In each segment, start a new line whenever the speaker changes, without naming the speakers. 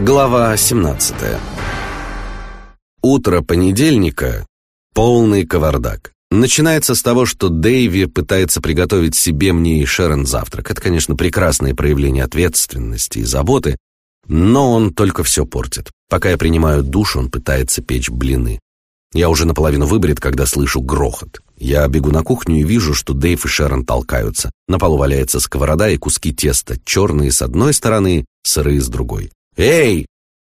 Глава 17 Утро понедельника — полный кавардак. Начинается с того, что Дэйви пытается приготовить себе, мне и Шерон завтрак. Это, конечно, прекрасное проявление ответственности и заботы, но он только все портит. Пока я принимаю душ, он пытается печь блины. Я уже наполовину выбрит, когда слышу грохот. Я бегу на кухню и вижу, что Дэйв и Шерон толкаются. На полу валяется сковорода и куски теста, черные с одной стороны, сырые с другой. «Эй!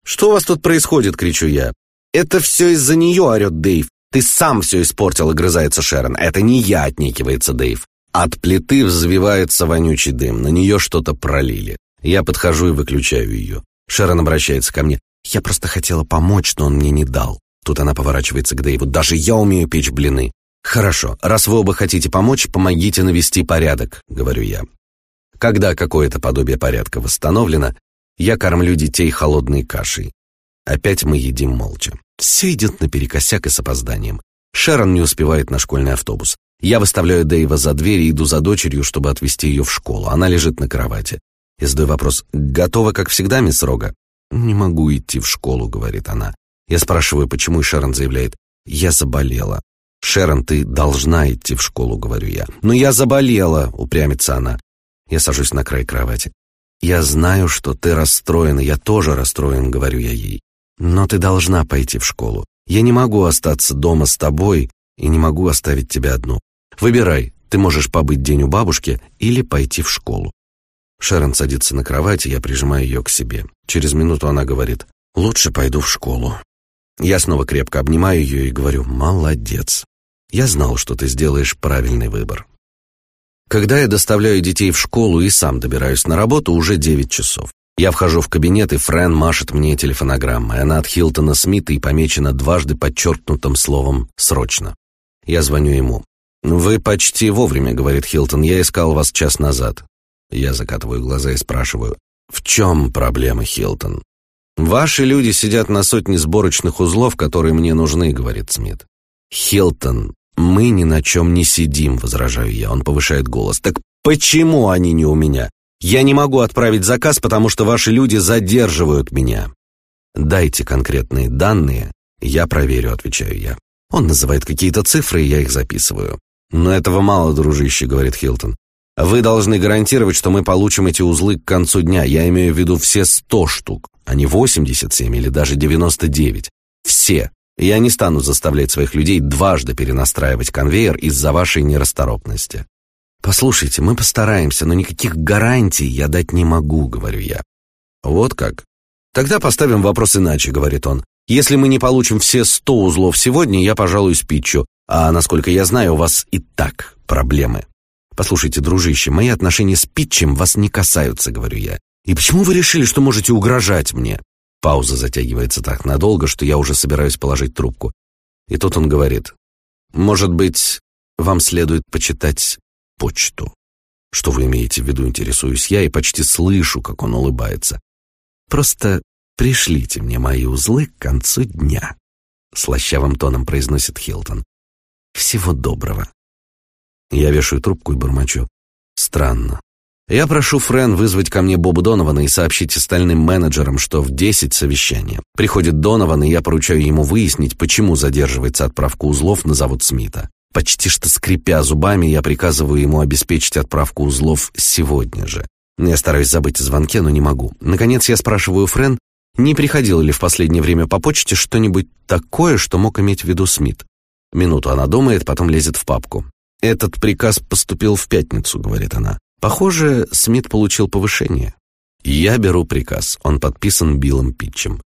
Что у вас тут происходит?» — кричу я. «Это все из-за нее!» — орет Дэйв. «Ты сам все испортил!» — огрызается Шерон. «Это не я!» — отнекивается Дэйв. От плиты взвивается вонючий дым, на нее что-то пролили. Я подхожу и выключаю ее. Шерон обращается ко мне. «Я просто хотела помочь, но он мне не дал». Тут она поворачивается к Дэйву. «Даже я умею печь блины». «Хорошо, раз вы оба хотите помочь, помогите навести порядок», — говорю я. Когда какое-то подобие порядка восстановлено, я кормлю детей холодной кашей. Опять мы едим молча. Все идет наперекосяк и с опозданием. Шерон не успевает на школьный автобус. Я выставляю Дэйва за дверь и иду за дочерью, чтобы отвезти ее в школу. Она лежит на кровати. Я задаю вопрос. «Готова, как всегда, мисс Рога?» «Не могу идти в школу», — говорит она. Я спрашиваю, почему, и Шерон заявляет. «Я заболела». «Шерон, ты должна идти в школу», — говорю я. «Но я заболела», — упрямится она. Я сажусь на край кровати. «Я знаю, что ты расстроена, я тоже расстроен», — говорю я ей. «Но ты должна пойти в школу. Я не могу остаться дома с тобой и не могу оставить тебя одну. Выбирай, ты можешь побыть день у бабушки или пойти в школу». Шерон садится на кровать, и я прижимаю ее к себе. Через минуту она говорит, «Лучше пойду в школу». Я снова крепко обнимаю ее и говорю, «Молодец. Я знал, что ты сделаешь правильный выбор». Когда я доставляю детей в школу и сам добираюсь на работу, уже 9 часов. Я вхожу в кабинет, и Френ машет мне телефонограммой. Она от Хилтона Смита и помечена дважды подчеркнутым словом «срочно». Я звоню ему. «Вы почти вовремя», — говорит Хилтон. «Я искал вас час назад». Я закатываю глаза и спрашиваю. «В чем проблема, Хилтон?» «Ваши люди сидят на сотне сборочных узлов, которые мне нужны», — говорит Смит. «Хилтон, «Мы ни на чем не сидим», — возражаю я. Он повышает голос. «Так почему они не у меня? Я не могу отправить заказ, потому что ваши люди задерживают меня». «Дайте конкретные данные, я проверю», — отвечаю я. Он называет какие-то цифры, и я их записываю. «Но этого мало, дружище», — говорит Хилтон. «Вы должны гарантировать, что мы получим эти узлы к концу дня. Я имею в виду все сто штук, а не восемьдесят семь или даже девяносто девять. Все. Я не стану заставлять своих людей дважды перенастраивать конвейер из-за вашей нерасторопности. Послушайте, мы постараемся, но никаких гарантий я дать не могу, говорю я. Вот как? Тогда поставим вопрос иначе, говорит он. Если мы не получим все сто узлов сегодня, я пожалуюсь Питчу, а насколько я знаю, у вас и так проблемы. Послушайте, дружище, мои отношения с Питчем вас не касаются, говорю я. И почему вы решили, что можете угрожать мне? Пауза затягивается так надолго, что я уже собираюсь положить трубку. И тут он говорит, «Может быть, вам следует почитать почту?» Что вы имеете в виду, интересуюсь я, и почти слышу, как он улыбается. «Просто пришлите мне мои узлы к концу дня», — слащавым тоном произносит Хилтон. «Всего доброго». Я вешаю трубку и бормочу. «Странно. Я прошу Френ вызвать ко мне Боба Донована и сообщить остальным менеджерам, что в 10 совещание. Приходит Донован, и я поручаю ему выяснить, почему задерживается отправка узлов на завод Смита. Почти что скрипя зубами, я приказываю ему обеспечить отправку узлов сегодня же. Я стараюсь забыть о звонке, но не могу. Наконец я спрашиваю Френ, не приходило ли в последнее время по почте что-нибудь такое, что мог иметь в виду Смит. Минуту она думает, потом лезет в папку. «Этот приказ поступил в пятницу», — говорит она. Похоже, Смит получил повышение. Я беру приказ, он подписан Биллом Питчем.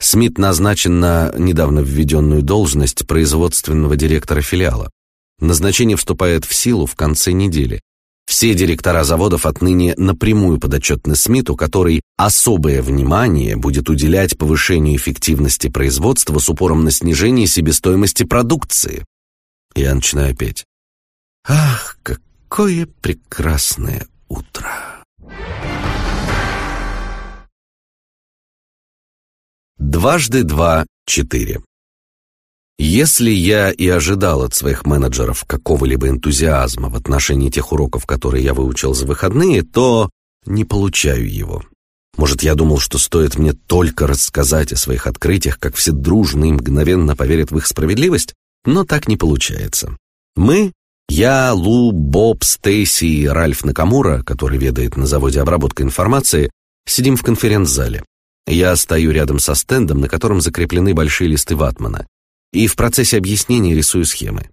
Смит назначен на недавно введенную должность производственного директора филиала. Назначение вступает в силу в конце недели. Все директора заводов отныне напрямую подотчетны Смиту, который особое внимание будет уделять повышению эффективности производства с упором на снижение себестоимости продукции. Я начинаю петь. Ах, как Какое прекрасное утро! Дважды два — четыре. Если я и ожидал от своих менеджеров какого-либо энтузиазма в отношении тех уроков, которые я выучил за выходные, то не получаю его. Может, я думал, что стоит мне только рассказать о своих открытиях, как все дружно и мгновенно поверят в их справедливость? Но так не получается. Мы, я, Лу, Боб, Стейси и Ральф Накамура, который ведает на заводе обработка информации, сидим в конференц-зале. Я стою рядом со стендом, на котором закреплены большие листы ватмана, и в процессе объяснения рисую схемы.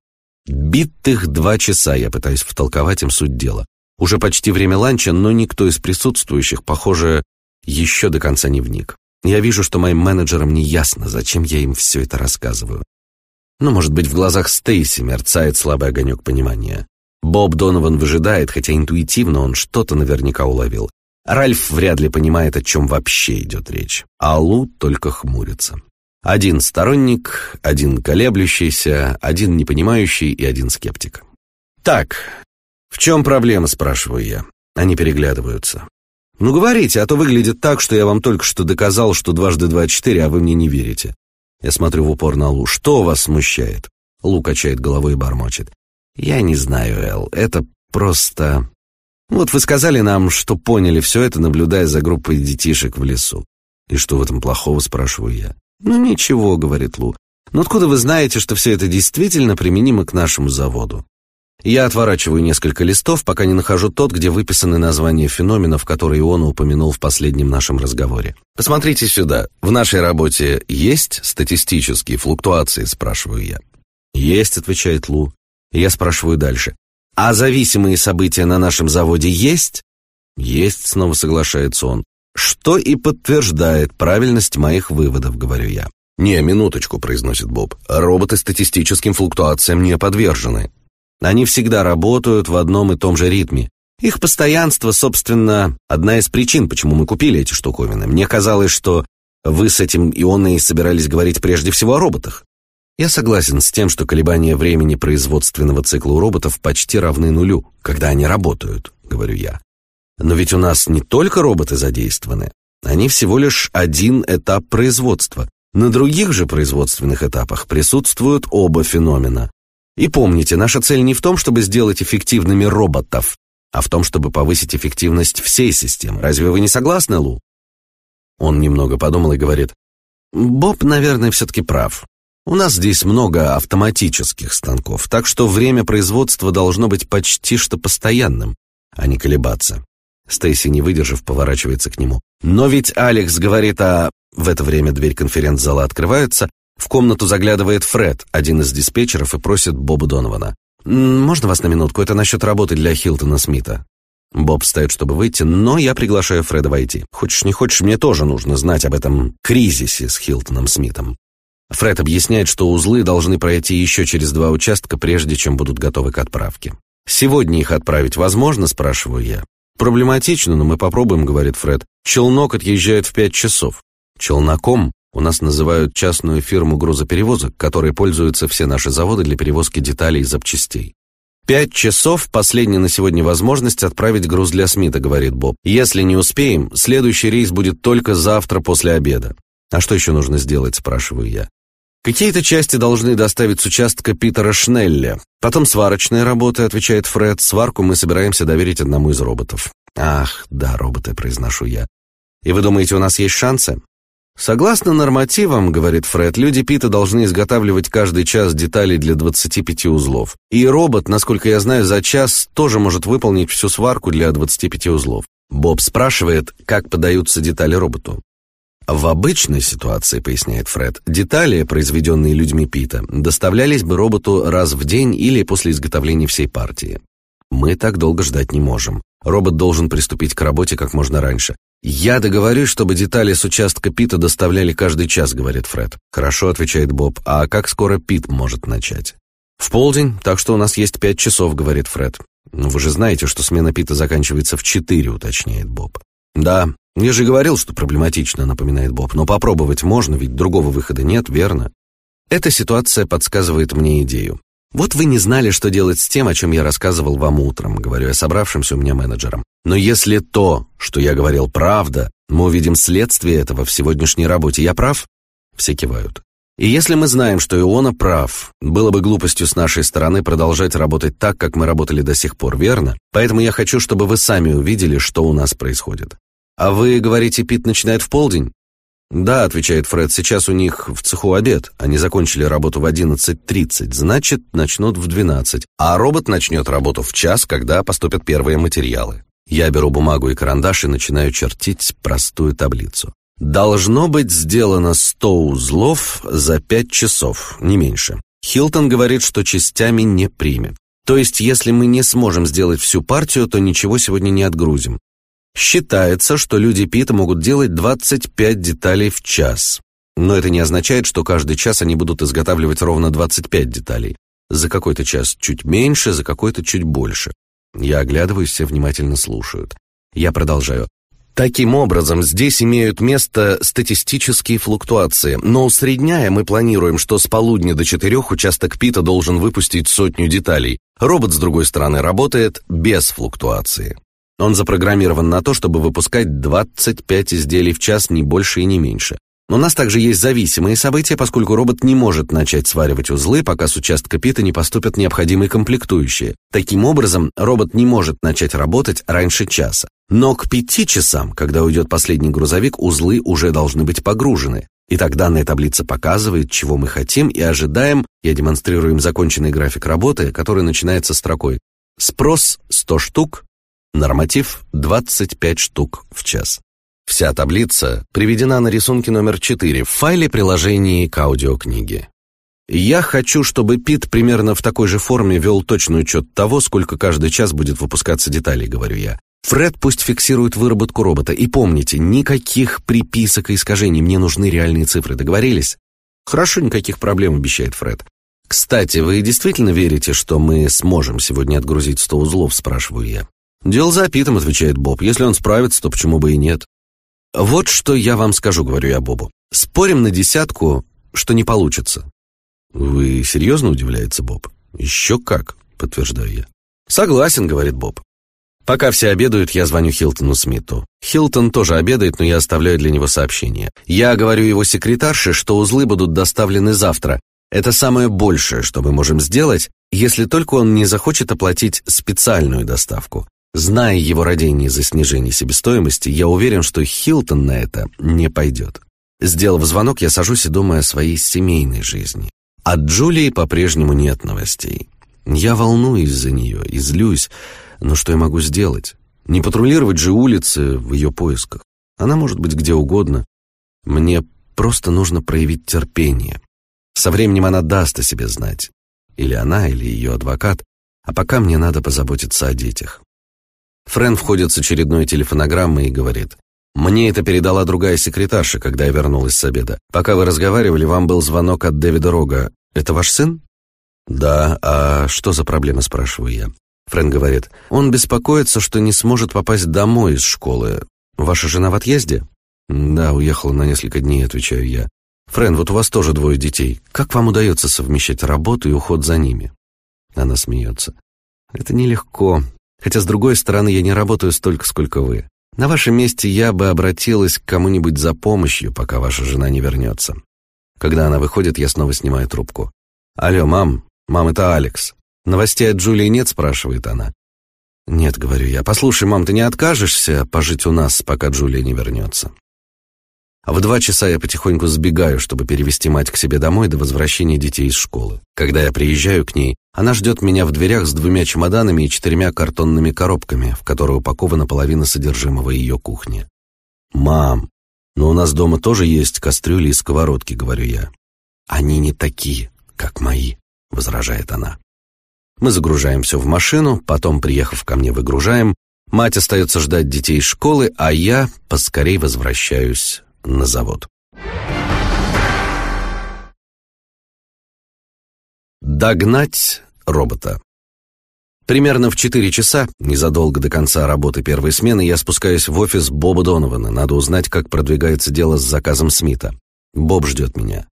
Битых два часа я пытаюсь втолковать им суть дела. Уже почти время ланча, но никто из присутствующих, похоже, еще до конца не вник. Я вижу, что моим менеджерам не ясно, зачем я им все это рассказываю. Но, может быть, в глазах Стейси мерцает слабый огонек понимания. Боб Донован выжидает, хотя интуитивно он что-то наверняка уловил. Ральф вряд ли понимает, о чем вообще идет речь, а Лу только хмурится. Один сторонник, один колеблющийся, один непонимающий и один скептик. «Так, в чем проблема?» – спрашиваю я. Они переглядываются. «Ну говорите, а то выглядит так, что я вам только что доказал, что дважды два четыре, а вы мне не верите». Я смотрю в упор на Лу. «Что вас смущает?» Лу качает головой и бормочет. «Я не знаю, Эл, это просто...» «Вот вы сказали нам, что поняли все это, наблюдая за группой детишек в лесу». «И что в этом плохого?» – спрашиваю я. «Ну ничего», — говорит Лу. «Но откуда вы знаете, что все это действительно применимо к нашему заводу?» Я отворачиваю несколько листов, пока не нахожу тот, где выписаны названия феноменов, которые он упомянул в последнем нашем разговоре. «Посмотрите сюда. В нашей работе есть статистические флуктуации?» – спрашиваю я. «Есть», – отвечает Лу. Я спрашиваю дальше. «А зависимые события на нашем заводе есть?» «Есть», – снова соглашается он. «Что и подтверждает правильность моих выводов», — говорю я. «Не, минуточку», — произносит Боб. «Роботы статистическим флуктуациям не подвержены. Они всегда работают в одном и том же ритме. Их постоянство, собственно, одна из причин, почему мы купили эти штуковины. Мне казалось, что вы с этим Ионой собирались говорить прежде всего о роботах. Я согласен с тем, что колебания времени производственного цикла у роботов почти равны нулю, когда они работают, говорю я. Но ведь у нас не только роботы задействованы. Они всего лишь один этап производства. На других же производственных этапах присутствуют оба феномена. И помните, наша цель не в том, чтобы сделать эффективными роботов, а в том, чтобы повысить эффективность всей системы. Разве вы не согласны, Лу? Он немного подумал и говорит, «Боб, наверное, все-таки прав. У нас здесь много автоматических станков, так что время производства должно быть почти что постоянным, а не колебаться. Стейси, не выдержав, поворачивается к нему. «Но ведь Алекс говорит о...» В это время дверь конференц-зала открывается. В комнату заглядывает Фред, один из диспетчеров, и просит Боба Донована. «Можно вас на минутку? Это насчет работы для Хилтона Смита». Боб встает, чтобы выйти, но я приглашаю Фреда войти. Хочешь не хочешь, мне тоже нужно знать об этом кризисе с Хилтоном Смитом. Фред объясняет, что узлы должны пройти еще через два участка, прежде чем будут готовы к отправке. «Сегодня их отправить возможно?» – спрашиваю я. «Проблематично, но мы попробуем», — говорит Фред. «Челнок отъезжает в пять часов. Челноком у нас называют частную фирму грузоперевозок, которой пользуются все наши заводы для перевозки деталей и запчастей. «Пять часов – последняя на сегодня возможность отправить груз для Смита», – говорит Боб. «Если не успеем, следующий рейс будет только завтра после обеда». «А что еще нужно сделать?» – спрашиваю я. Какие-то части должны доставить с участка Питера Шнелля. Потом сварочные работы, отвечает Фред. Сварку мы собираемся доверить одному из роботов. Ах, да, роботы, произношу я. И вы думаете, у нас есть шансы? Согласно нормативам, говорит Фред, люди Пита должны изготавливать каждый час детали для 25 узлов. И робот, насколько я знаю, за час тоже может выполнить всю сварку для 25 узлов. Боб спрашивает, как подаются детали роботу. В обычной ситуации, поясняет Фред, детали, произведенные людьми Пита, доставлялись бы роботу раз в день или после изготовления всей партии. Мы так долго ждать не можем. Робот должен приступить к работе как можно раньше. «Я договорюсь, чтобы детали с участка Пита доставляли каждый час», — говорит Фред. «Хорошо», — отвечает Боб. «А как скоро Пит может начать?» «В полдень, так что у нас есть пять часов», — говорит Фред. «Ну, вы же знаете, что смена Пита заканчивается в четыре», — уточняет Боб. «Да, я же говорил, что проблематично», — напоминает Боб. «Но попробовать можно, ведь другого выхода нет, верно?» Эта ситуация подсказывает мне идею. «Вот вы не знали, что делать с тем, о чем я рассказывал вам утром», — говорю я собравшимся у меня менеджерам. «Но если то, что я говорил, правда, мы увидим следствие этого в сегодняшней работе. Я прав?» Все кивают. И если мы знаем, что Иона прав, было бы глупостью с нашей стороны продолжать работать так, как мы работали до сих пор, верно? Поэтому я хочу, чтобы вы сами увидели, что у нас происходит. «А вы говорите, Пит начинает в полдень?» «Да», — отвечает Фред, — «сейчас у них в цеху обед. Они закончили работу в 11.30, значит, начнут в 12. А робот начнет работу в час, когда поступят первые материалы». Я беру бумагу и карандаш и начинаю чертить простую таблицу. Должно быть сделано 100 узлов за 5 часов, не меньше. Хилтон говорит, что частями не примет. То есть, если мы не сможем сделать всю партию, то ничего сегодня не отгрузим. Считается, что люди Пита могут делать 25 деталей в час. Но это не означает, что каждый час они будут изготавливать ровно 25 деталей. За какой-то час чуть меньше, за какой-то чуть больше. Я оглядываюсь, все внимательно слушают. Я продолжаю. Таким образом, здесь имеют место статистические флуктуации, но усредняя мы планируем, что с полудня до четырех участок Пита должен выпустить сотню деталей. Робот, с другой стороны, работает без флуктуации. Он запрограммирован на то, чтобы выпускать 25 изделий в час, не больше и не меньше. Но у нас также есть зависимые события, поскольку робот не может начать сваривать узлы, пока с участка пита не поступят необходимые комплектующие. Таким образом, робот не может начать работать раньше часа. Но к пяти часам, когда уйдет последний грузовик, узлы уже должны быть погружены. Итак, данная таблица показывает, чего мы хотим и ожидаем. Я демонстрирую им законченный график работы, который начинается строкой «Спрос 100 штук, Норматив 25 штук в час. Вся таблица приведена на рисунке номер 4 в файле приложении к аудиокниге. Я хочу, чтобы Пит примерно в такой же форме вел точный учет того, сколько каждый час будет выпускаться деталей, говорю я. Фред пусть фиксирует выработку робота. И помните, никаких приписок и искажений, мне нужны реальные цифры, договорились? Хорошо, никаких проблем, обещает Фред. Кстати, вы действительно верите, что мы сможем сегодня отгрузить 100 узлов, спрашиваю я. «Дело за Питом», — отвечает Боб. «Если он справится, то почему бы и нет?» «Вот что я вам скажу», — говорю я Бобу. «Спорим на десятку, что не получится». «Вы серьезно?» — удивляется Боб. «Еще как», — подтверждаю я. «Согласен», — говорит Боб. Пока все обедают, я звоню Хилтону Смиту. Хилтон тоже обедает, но я оставляю для него сообщение. Я говорю его секретарше, что узлы будут доставлены завтра. Это самое большее, что мы можем сделать, если только он не захочет оплатить специальную доставку. Зная его родение за снижение себестоимости, я уверен, что Хилтон на это не пойдет. Сделав звонок, я сажусь и думаю о своей семейной жизни. От Джулии по-прежнему нет новостей. Я волнуюсь за нее и злюсь, но что я могу сделать? Не патрулировать же улицы в ее поисках. Она может быть где угодно. Мне просто нужно проявить терпение. Со временем она даст о себе знать. Или она, или ее адвокат. А пока мне надо позаботиться о детях. Френ входит с очередной телефонограммой и говорит. «Мне это передала другая секретарша, когда я вернулась с обеда. Пока вы разговаривали, вам был звонок от Дэвида Рога. Это ваш сын?» «Да, а что за проблема?» – спрашиваю я. Френ говорит. «Он беспокоится, что не сможет попасть домой из школы. Ваша жена в отъезде?» «Да, уехала на несколько дней», – отвечаю я. «Френ, вот у вас тоже двое детей. Как вам удается совмещать работу и уход за ними?» Она смеется. «Это нелегко. Хотя, с другой стороны, я не работаю столько, сколько вы. На вашем месте я бы обратилась к кому-нибудь за помощью, пока ваша жена не вернется. Когда она выходит, я снова снимаю трубку. «Алло, мам. Мам, это Алекс. Новостей от Джулии нет?» – спрашивает она. «Нет», — говорю я. «Послушай, мам, ты не откажешься пожить у нас, пока Джулия не вернется?» А в два часа я потихоньку сбегаю, чтобы перевести мать к себе домой до возвращения детей из школы. Когда я приезжаю к ней, она ждет меня в дверях с двумя чемоданами и четырьмя картонными коробками, в которые упакована половина содержимого ее кухни. «Мам, но у нас дома тоже есть кастрюли и сковородки», — говорю я. «Они не такие, как мои», — возражает она. Мы загружаем все в машину, потом, приехав ко мне, выгружаем. Мать остается ждать детей из школы, а я поскорей возвращаюсь на завод. Догнать робота. Примерно в 4 часа, незадолго до конца работы первой смены, я спускаюсь в офис Боба Донована. Надо узнать, как продвигается дело с заказом Смита. Боб ждет меня.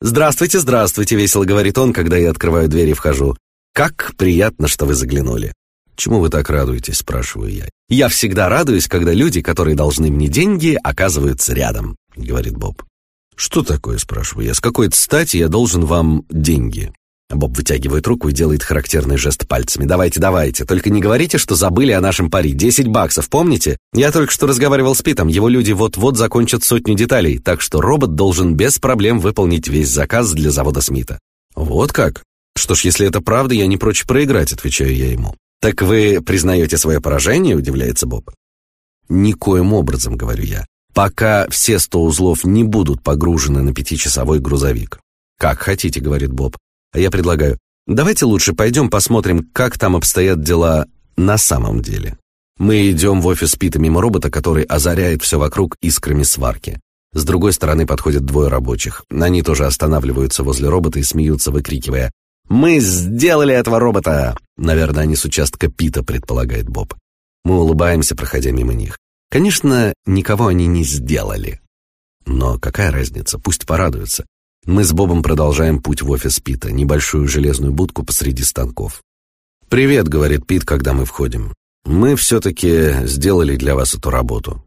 «Здравствуйте, здравствуйте», — весело говорит он, когда я открываю дверь и вхожу. «Как приятно, что вы заглянули». «Чему вы так радуетесь?» – спрашиваю я. «Я всегда радуюсь, когда люди, которые должны мне деньги, оказываются рядом», – говорит Боб. «Что такое?» – спрашиваю я. «С какой стати я должен вам деньги?» Боб вытягивает руку и делает характерный жест пальцами. «Давайте, давайте. Только не говорите, что забыли о нашем пари. Десять баксов, помните? Я только что разговаривал с Питом. Его люди вот-вот закончат сотню деталей, так что робот должен без проблем выполнить весь заказ для завода Смита». «Вот как? Что ж, если это правда, я не прочь проиграть», — отвечаю я ему. «Так вы признаете свое поражение?» — удивляется Боб. «Никоим образом», — говорю я, «пока все сто узлов не будут погружены на пятичасовой грузовик». «Как хотите», — говорит Боб. А я предлагаю, давайте лучше пойдем посмотрим, как там обстоят дела на самом деле. Мы идем в офис Пита мимо робота, который озаряет все вокруг искрами сварки. С другой стороны подходят двое рабочих. Они тоже останавливаются возле робота и смеются, выкрикивая «Мы сделали этого робота!» Наверное, они с участка Пита, предполагает Боб. Мы улыбаемся, проходя мимо них. Конечно, никого они не сделали. Но какая разница, пусть порадуются. Мы с Бобом продолжаем путь в офис Пита, небольшую железную будку посреди станков. «Привет», — говорит Пит, когда мы входим. «Мы все-таки сделали для вас эту работу».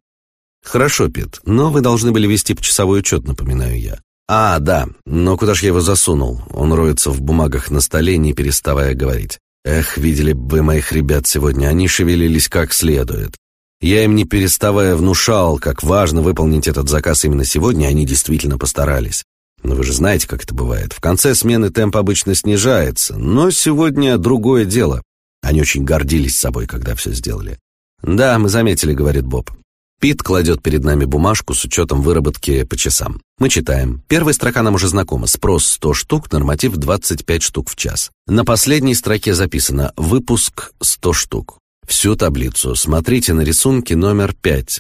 «Хорошо, Пит, но вы должны были вести почасовой учет», — напоминаю я. «А, да, но куда ж я его засунул?» Он роется в бумагах на столе, не переставая говорить. «Эх, видели бы вы моих ребят сегодня, они шевелились как следует. Я им не переставая внушал, как важно выполнить этот заказ именно сегодня, они действительно постарались. Но вы же знаете, как это бывает. В конце смены темп обычно снижается, но сегодня другое дело. Они очень гордились собой, когда все сделали. «Да, мы заметили», — говорит Боб. Пит кладет перед нами бумажку с учетом выработки по часам. Мы читаем. Первая строка нам уже знакома. Спрос 100 штук, норматив 25 штук в час. На последней строке записано «Выпуск 100 штук». Всю таблицу смотрите на рисунке номер 5.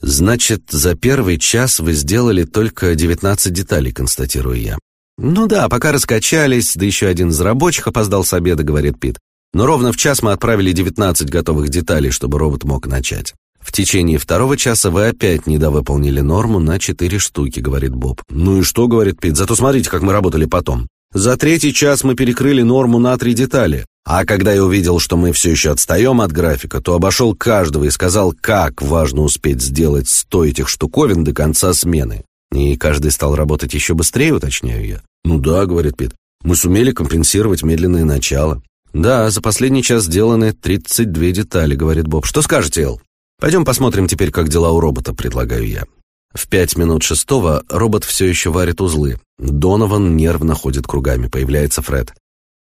«Значит, за первый час вы сделали только 19 деталей», — констатирую я. «Ну да, пока раскачались, да еще один из рабочих опоздал с обеда», — говорит Пит. «Но ровно в час мы отправили 19 готовых деталей, чтобы робот мог начать. В течение второго часа вы опять недовыполнили норму на 4 штуки», — говорит Боб. «Ну и что?» — говорит Пит. «Зато смотрите, как мы работали потом. За третий час мы перекрыли норму на три детали. А когда я увидел, что мы все еще отстаем от графика, то обошел каждого и сказал, как важно успеть сделать сто этих штуковин до конца смены. И каждый стал работать еще быстрее, уточняю я. «Ну да», — говорит Пит, — «мы сумели компенсировать медленное начало». «Да, за последний час сделаны 32 детали», — говорит Боб. «Что скажете, Эл?» «Пойдем посмотрим теперь, как дела у робота», — предлагаю я. В пять минут шестого робот все еще варит узлы. Донован нервно ходит кругами, появляется Фред.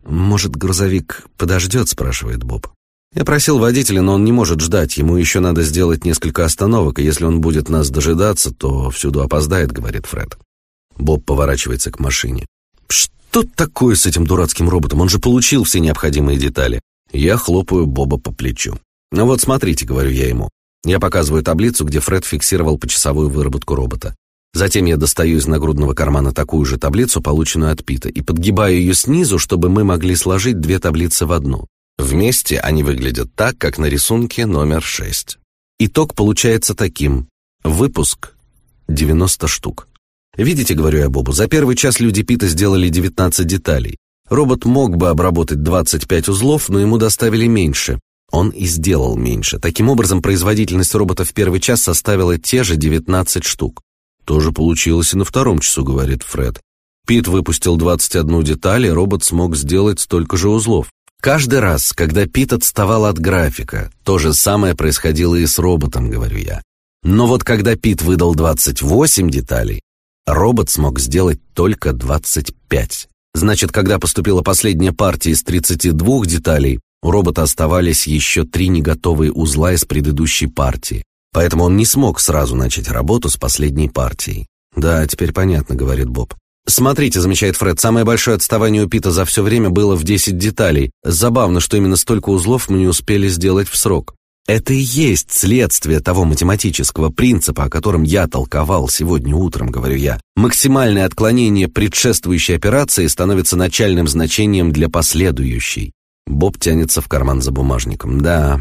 «Может, грузовик подождет?» – спрашивает Боб. «Я просил водителя, но он не может ждать. Ему еще надо сделать несколько остановок, и если он будет нас дожидаться, то всюду опоздает», – говорит Фред. Боб поворачивается к машине. «Что такое с этим дурацким роботом? Он же получил все необходимые детали». Я хлопаю Боба по плечу. «Ну вот смотрите», — говорю я ему. Я показываю таблицу, где Фред фиксировал почасовую выработку робота. Затем я достаю из нагрудного кармана такую же таблицу, полученную от Пита, и подгибаю ее снизу, чтобы мы могли сложить две таблицы в одну. Вместе они выглядят так, как на рисунке номер 6. Итог получается таким. Выпуск 90 штук. Видите, говорю я Бобу, за первый час люди Пита сделали 19 деталей. Робот мог бы обработать 25 узлов, но ему доставили меньше. Он и сделал меньше. Таким образом, производительность робота в первый час составила те же 19 штук. «Тоже получилось и на втором часу», — говорит Фред. Пит выпустил 21 деталь, и робот смог сделать столько же узлов. Каждый раз, когда Пит отставал от графика, то же самое происходило и с роботом, говорю я. Но вот когда Пит выдал 28 деталей, робот смог сделать только 25. Значит, когда поступила последняя партия из 32 деталей, у робота оставались еще три неготовые узла из предыдущей партии. Поэтому он не смог сразу начать работу с последней партией. «Да, теперь понятно», — говорит Боб. «Смотрите», — замечает Фред, «самое большое отставание у Пита за все время было в 10 деталей. Забавно, что именно столько узлов мы не успели сделать в срок». Это и есть следствие того математического принципа, о котором я толковал сегодня утром, говорю я. Максимальное отклонение предшествующей операции становится начальным значением для последующей. Боб тянется в карман за бумажником. Да,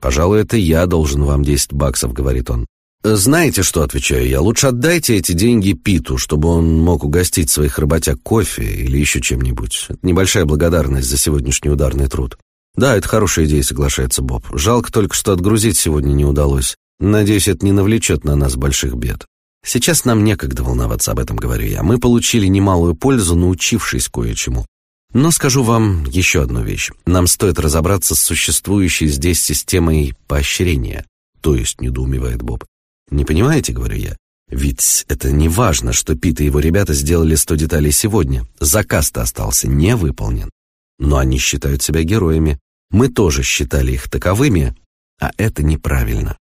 «Пожалуй, это я должен вам 10 баксов», — говорит он. «Знаете что?» — отвечаю я. «Лучше отдайте эти деньги Питу, чтобы он мог угостить своих работяг кофе или еще чем-нибудь. Это небольшая благодарность за сегодняшний ударный труд». «Да, это хорошая идея», — соглашается Боб. «Жалко только, что отгрузить сегодня не удалось. Надеюсь, это не навлечет на нас больших бед». «Сейчас нам некогда волноваться об этом», — говорю я. «Мы получили немалую пользу, научившись кое-чему. Но скажу вам еще одну вещь. Нам стоит разобраться с существующей здесь системой поощрения. То есть, недоумевает Боб. Не понимаете, говорю я. Ведь это не важно, что Пит и его ребята сделали сто деталей сегодня. Заказ-то остался не выполнен. Но они считают себя героями. Мы тоже считали их таковыми, а это неправильно.